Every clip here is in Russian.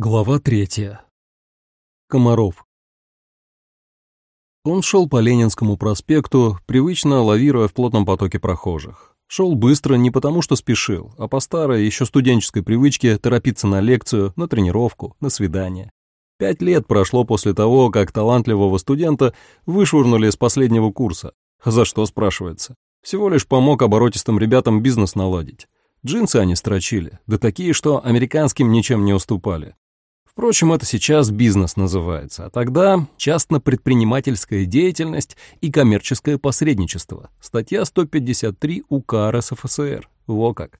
Глава третья. Комаров. Он шел по Ленинскому проспекту, привычно лавируя в плотном потоке прохожих. Шел быстро не потому, что спешил, а по старой, еще студенческой привычке торопиться на лекцию, на тренировку, на свидание. Пять лет прошло после того, как талантливого студента вышвырнули с последнего курса. За что, спрашивается? Всего лишь помог оборотистым ребятам бизнес наладить. Джинсы они строчили, да такие, что американским ничем не уступали. Впрочем, это сейчас бизнес называется, а тогда частно-предпринимательская деятельность и коммерческое посредничество. Статья 153 УК РСФСР. Во как.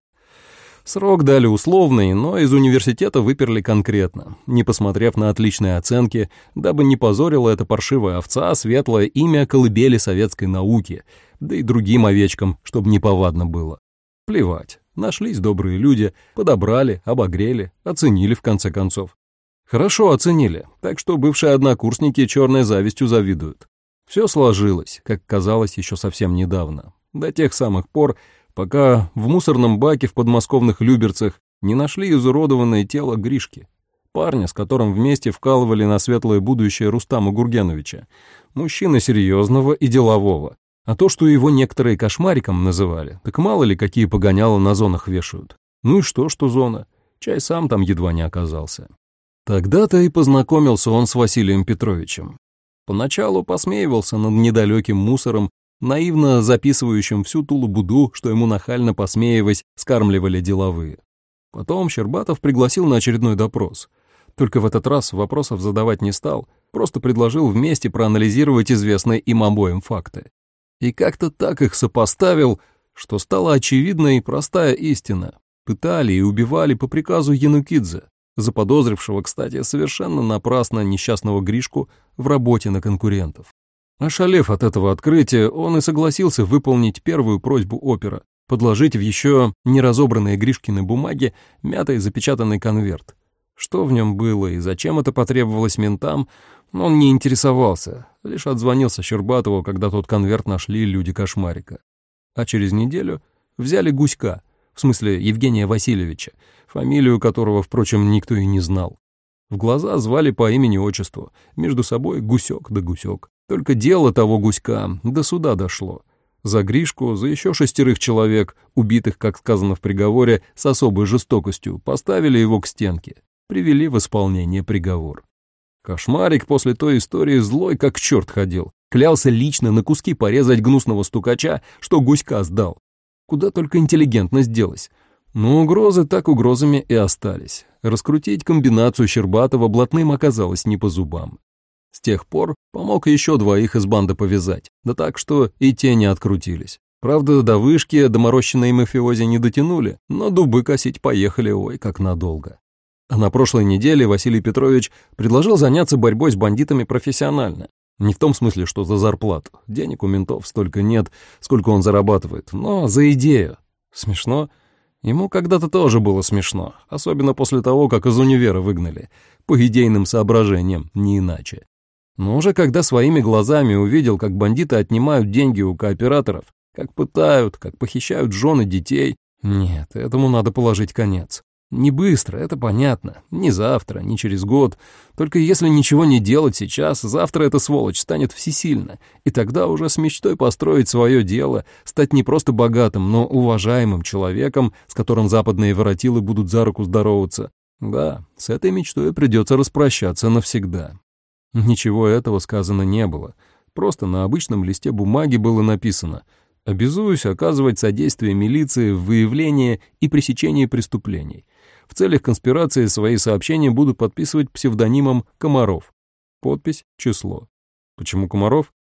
Срок дали условный, но из университета выперли конкретно, не посмотрев на отличные оценки, дабы не позорила эта паршивая овца светлое имя колыбели советской науки, да и другим овечкам, чтобы неповадно было. Плевать, нашлись добрые люди, подобрали, обогрели, оценили в конце концов. Хорошо оценили, так что бывшие однокурсники черной завистью завидуют. Все сложилось, как казалось еще совсем недавно, до тех самых пор, пока в мусорном баке в подмосковных Люберцах не нашли изуродованное тело Гришки, парня, с которым вместе вкалывали на светлое будущее Рустама Гургеновича, мужчины серьезного и делового. А то, что его некоторые кошмариком называли, так мало ли какие погоняло на зонах вешают. Ну и что, что зона? Чай сам там едва не оказался. Тогда-то и познакомился он с Василием Петровичем. Поначалу посмеивался над недалеким мусором, наивно записывающим всю ту лабуду, что ему нахально посмеиваясь скармливали деловые. Потом Щербатов пригласил на очередной допрос. Только в этот раз вопросов задавать не стал, просто предложил вместе проанализировать известные им обоим факты. И как-то так их сопоставил, что стала очевидной простая истина. Пытали и убивали по приказу Янукидзе, заподозрившего, кстати, совершенно напрасно несчастного Гришку в работе на конкурентов. Ошалев от этого открытия, он и согласился выполнить первую просьбу опера — подложить в еще не разобранные Гришкины бумаги мятый запечатанный конверт. Что в нем было и зачем это потребовалось ментам, он не интересовался, лишь отзвонился Щербатову, когда тот конверт нашли люди Кошмарика. А через неделю взяли Гуська, в смысле Евгения Васильевича, фамилию которого, впрочем, никто и не знал. В глаза звали по имени-отчеству, между собой гусек да гусек. Только дело того гуська до суда дошло. За Гришку, за еще шестерых человек, убитых, как сказано в приговоре, с особой жестокостью, поставили его к стенке, привели в исполнение приговор. Кошмарик после той истории злой как черт ходил, клялся лично на куски порезать гнусного стукача, что гуська сдал. Куда только интеллигентность делась. Но угрозы так угрозами и остались. Раскрутить комбинацию Щербатова блатным оказалось не по зубам. С тех пор помог еще двоих из банды повязать, да так, что и те не открутились. Правда, до вышки доморощенные мафиози не дотянули, но дубы косить поехали, ой, как надолго. А на прошлой неделе Василий Петрович предложил заняться борьбой с бандитами профессионально. Не в том смысле, что за зарплату. Денег у ментов столько нет, сколько он зарабатывает, но за идею. Смешно? Ему когда-то тоже было смешно, особенно после того, как из универа выгнали, по идейным соображениям, не иначе. Но уже когда своими глазами увидел, как бандиты отнимают деньги у кооператоров, как пытают, как похищают жены детей, нет, этому надо положить конец. Не быстро, это понятно. Не завтра, не через год. Только если ничего не делать сейчас, завтра эта сволочь станет всесильна. И тогда уже с мечтой построить свое дело, стать не просто богатым, но уважаемым человеком, с которым западные воротилы будут за руку здороваться. Да, с этой мечтой придется распрощаться навсегда. Ничего этого сказано не было. Просто на обычном листе бумаги было написано «Обязуюсь оказывать содействие милиции в выявлении и пресечении преступлений» В целях конспирации свои сообщения будут подписывать псевдонимом Комаров. Подпись, число. Почему Комаров?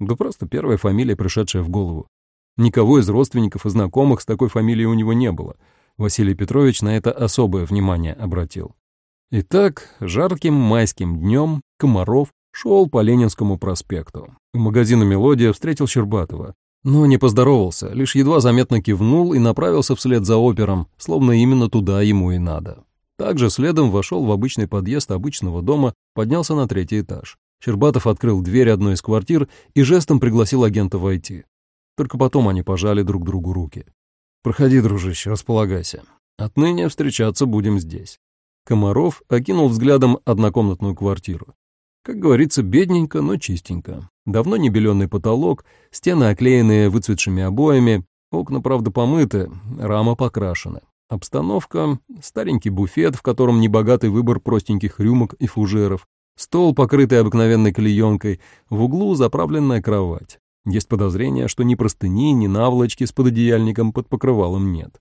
Да просто первая фамилия, пришедшая в голову. Никого из родственников и знакомых с такой фамилией у него не было. Василий Петрович на это особое внимание обратил. Итак, жарким майским днем Комаров шел по Ленинскому проспекту. У магазина «Мелодия» встретил Щербатова но не поздоровался, лишь едва заметно кивнул и направился вслед за опером, словно именно туда ему и надо. Также следом вошел в обычный подъезд обычного дома, поднялся на третий этаж. Щербатов открыл дверь одной из квартир и жестом пригласил агента войти. Только потом они пожали друг другу руки. «Проходи, дружище, располагайся. Отныне встречаться будем здесь». Комаров окинул взглядом однокомнатную квартиру. Как говорится, бедненько, но чистенько. Давно не беленый потолок, стены оклеенные выцветшими обоями, окна, правда, помыты, рама покрашена. Обстановка — старенький буфет, в котором небогатый выбор простеньких рюмок и фужеров, стол, покрытый обыкновенной клеенкой, в углу заправленная кровать. Есть подозрение, что ни простыни, ни наволочки с пододеяльником под покрывалом нет.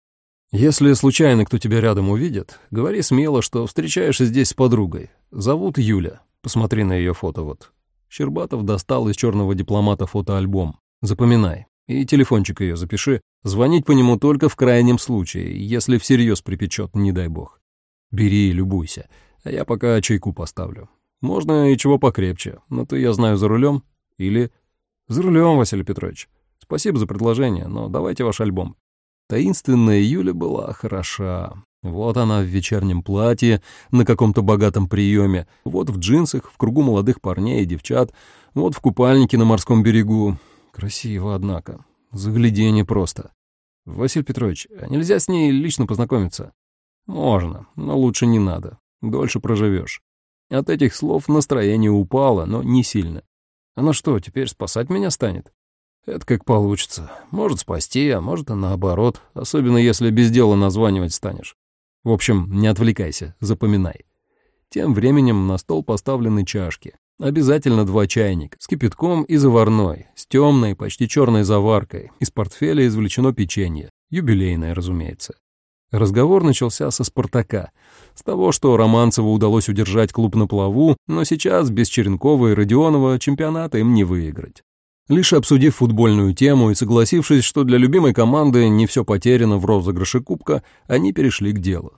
Если случайно кто тебя рядом увидит, говори смело, что встречаешься здесь с подругой. Зовут Юля. Посмотри на ее фото вот. Щербатов достал из черного дипломата фотоальбом. Запоминай. И телефончик ее запиши. Звонить по нему только в крайнем случае, если всерьез припечет, не дай бог. Бери и любуйся, а я пока чайку поставлю. Можно и чего покрепче, но ты, я знаю, за рулем или... За рулем, Василий Петрович. Спасибо за предложение, но давайте ваш альбом. Таинственная Юля была хороша. Вот она в вечернем платье, на каком-то богатом приеме, вот в джинсах, в кругу молодых парней и девчат, вот в купальнике на морском берегу. Красиво, однако. Заглядение просто. Василий Петрович, а нельзя с ней лично познакомиться? Можно, но лучше не надо. Дольше проживешь. От этих слов настроение упало, но не сильно. Она что, теперь спасать меня станет? Это как получится. Может спасти, а может и наоборот, особенно если без дела названивать станешь. В общем, не отвлекайся, запоминай. Тем временем на стол поставлены чашки. Обязательно два чайника с кипятком и заварной, с темной, почти черной заваркой. Из портфеля извлечено печенье. Юбилейное, разумеется. Разговор начался со «Спартака», с того, что Романцеву удалось удержать клуб на плаву, но сейчас без Черенкова и Родионова чемпионата им не выиграть. Лишь обсудив футбольную тему и согласившись, что для любимой команды не все потеряно в розыгрыше кубка, они перешли к делу.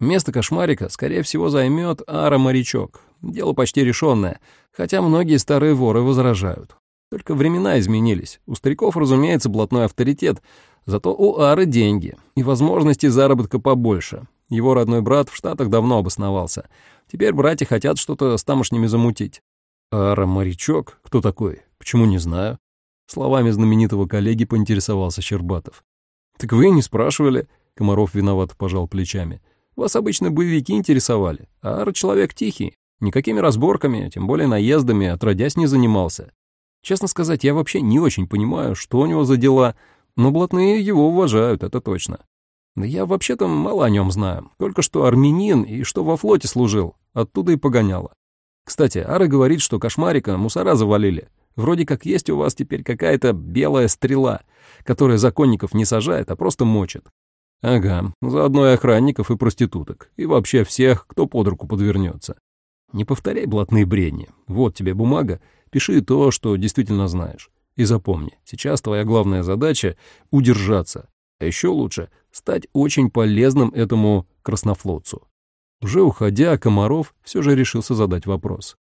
Место кошмарика, скорее всего, займет Ара Морячок. Дело почти решенное, хотя многие старые воры возражают. Только времена изменились. У стариков, разумеется, блатной авторитет, зато у Ары деньги и возможности заработка побольше. Его родной брат в Штатах давно обосновался. Теперь братья хотят что-то с тамошними замутить. Ара Морячок? Кто такой? Почему не знаю? Словами знаменитого коллеги поинтересовался Щербатов. Так вы не спрашивали. Комаров виноват пожал плечами. Вас обычно боевики интересовали, а Ара человек тихий. Никакими разборками, тем более наездами, отродясь не занимался. Честно сказать, я вообще не очень понимаю, что у него за дела, но блатные его уважают, это точно. Да я вообще-то мало о нем знаю, только что армянин и что во флоте служил, оттуда и погоняло. Кстати, Ара говорит, что кошмарика мусора завалили. Вроде как есть у вас теперь какая-то белая стрела, которая законников не сажает, а просто мочит. Ага, заодно и охранников, и проституток, и вообще всех, кто под руку подвернется. Не повторяй блатные бредни. Вот тебе бумага, пиши то, что действительно знаешь. И запомни, сейчас твоя главная задача — удержаться, а еще лучше — стать очень полезным этому краснофлотцу. Уже уходя, Комаров все же решился задать вопрос.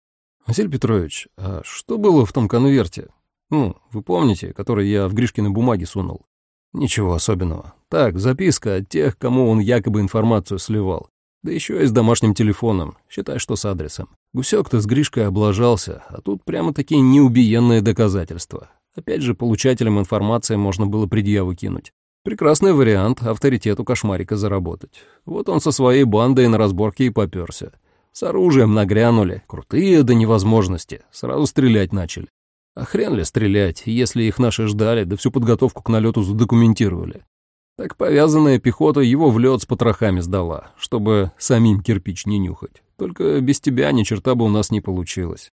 «Василий Петрович, а что было в том конверте? Ну, вы помните, который я в Гришкиной бумаге сунул?» «Ничего особенного. Так, записка от тех, кому он якобы информацию сливал. Да еще и с домашним телефоном, считай, что с адресом. Гусек-то с Гришкой облажался, а тут прямо такие неубиенные доказательства. Опять же, получателям информации можно было предъяву кинуть. Прекрасный вариант авторитету кошмарика заработать. Вот он со своей бандой на разборке и попёрся. С оружием нагрянули, крутые до невозможности, сразу стрелять начали. А хрен ли стрелять, если их наши ждали, да всю подготовку к налету задокументировали. Так повязанная пехота его в лед с потрохами сдала, чтобы самим кирпич не нюхать. Только без тебя ни черта бы у нас не получилось.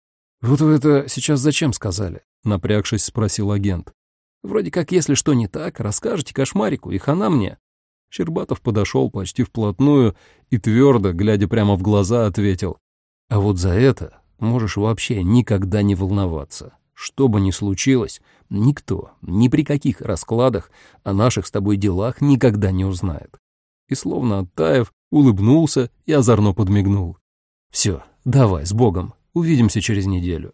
«Вот вы это сейчас зачем сказали?» — напрягшись, спросил агент. Вроде как, если что не так, расскажете кошмарику, и хана мне». Щербатов подошел почти вплотную и твердо, глядя прямо в глаза, ответил. «А вот за это можешь вообще никогда не волноваться. Что бы ни случилось, никто, ни при каких раскладах о наших с тобой делах никогда не узнает». И словно оттаив, улыбнулся и озорно подмигнул. «Все, давай, с Богом, увидимся через неделю.